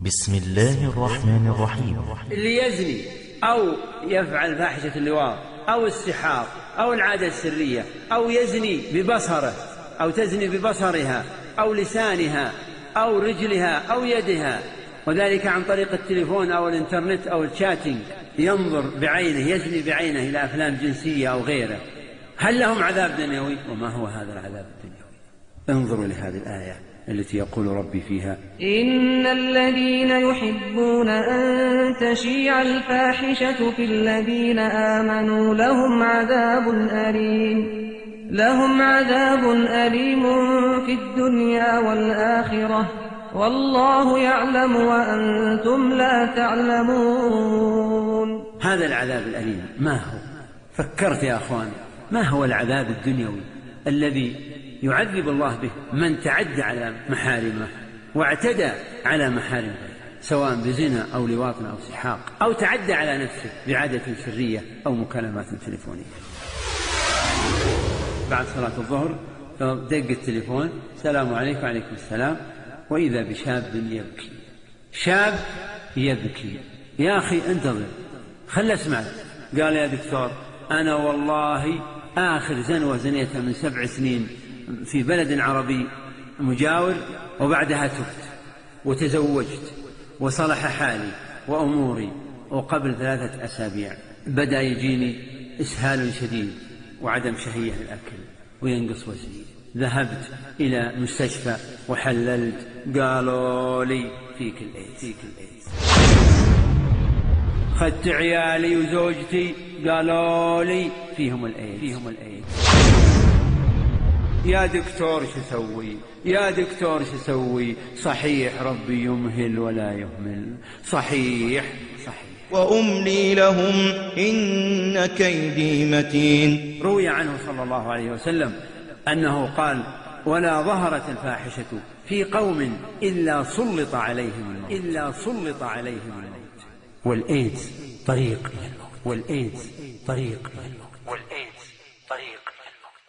بسم الله الرحمن الرحيم. اللي يزني أو يفعل فاحشة اللواط أو السحاق أو العادة السرية أو يزني ببصره أو تزني ببصرها أو لسانها أو رجلها أو يدها. وذلك عن طريق التليفون أو الإنترنت أو الشاتنج ينظر بعينه يزني بعينه إلى أفلام جنسية أو غيره. هل لهم عذاب دنيوي؟ وما هو هذا العذاب الدنيوي؟ انظروا لهذه الآية. التي يقول ربي فيها. إن الذين يحبون أن تشيع الفاحشة في الذين آمنوا لهم عذاب أليم. لهم عذاب أليم في الدنيا والآخرة. والله يعلم وأنتم لا تعلمون. هذا العذاب الأليم ما هو؟ فكرت يا أخوان ما هو العذاب الدنيوي الذي يعذب الله به من تعدى على محارمه واعتدى على محارمه سواء بزنا أو لواط أو سحاق أو تعدى على نفسه بعادة سرية أو مكالمات تليفونية. بعد صلاة الظهر دق التليفون السلام عليكم وعليكم السلام. وإذا بشاب يبكي. شاب يبكي. يا أخي انتظر خل أسمع قال يا دكتور أنا والله آخر زنوة زنيتها من سبع سنين في بلد عربي مجاور وبعدها تبت وتزوجت وصلح حالي وأموري وقبل ثلاثة أسابيع بدأ يجيني إسهال شديد وعدم شهية للأكل وينقص وزني. ذهبت إلى مستشفى وحللت قالوا لي فيك الإيدز فيك الإيدز خدت عيالي وزوجتي قالوا لي فيهم الإيدز فيهم الإيدز يا دكتور شو أسوي يا دكتور شو أسوي صحيح ربي يمهل ولا يهمل. صحيح صحيح. وأملي لهم إن كيدي متين. روي عنه صلى الله عليه وسلم أنه قال ولا ظهرت الفاحشة في قوم إلا سلط عليهم الموت. إلا سلط عليهم الموت. والإيدز طريق إلى الموت والإيدز طريق إلى الموت والإيدز طريق إلى الموت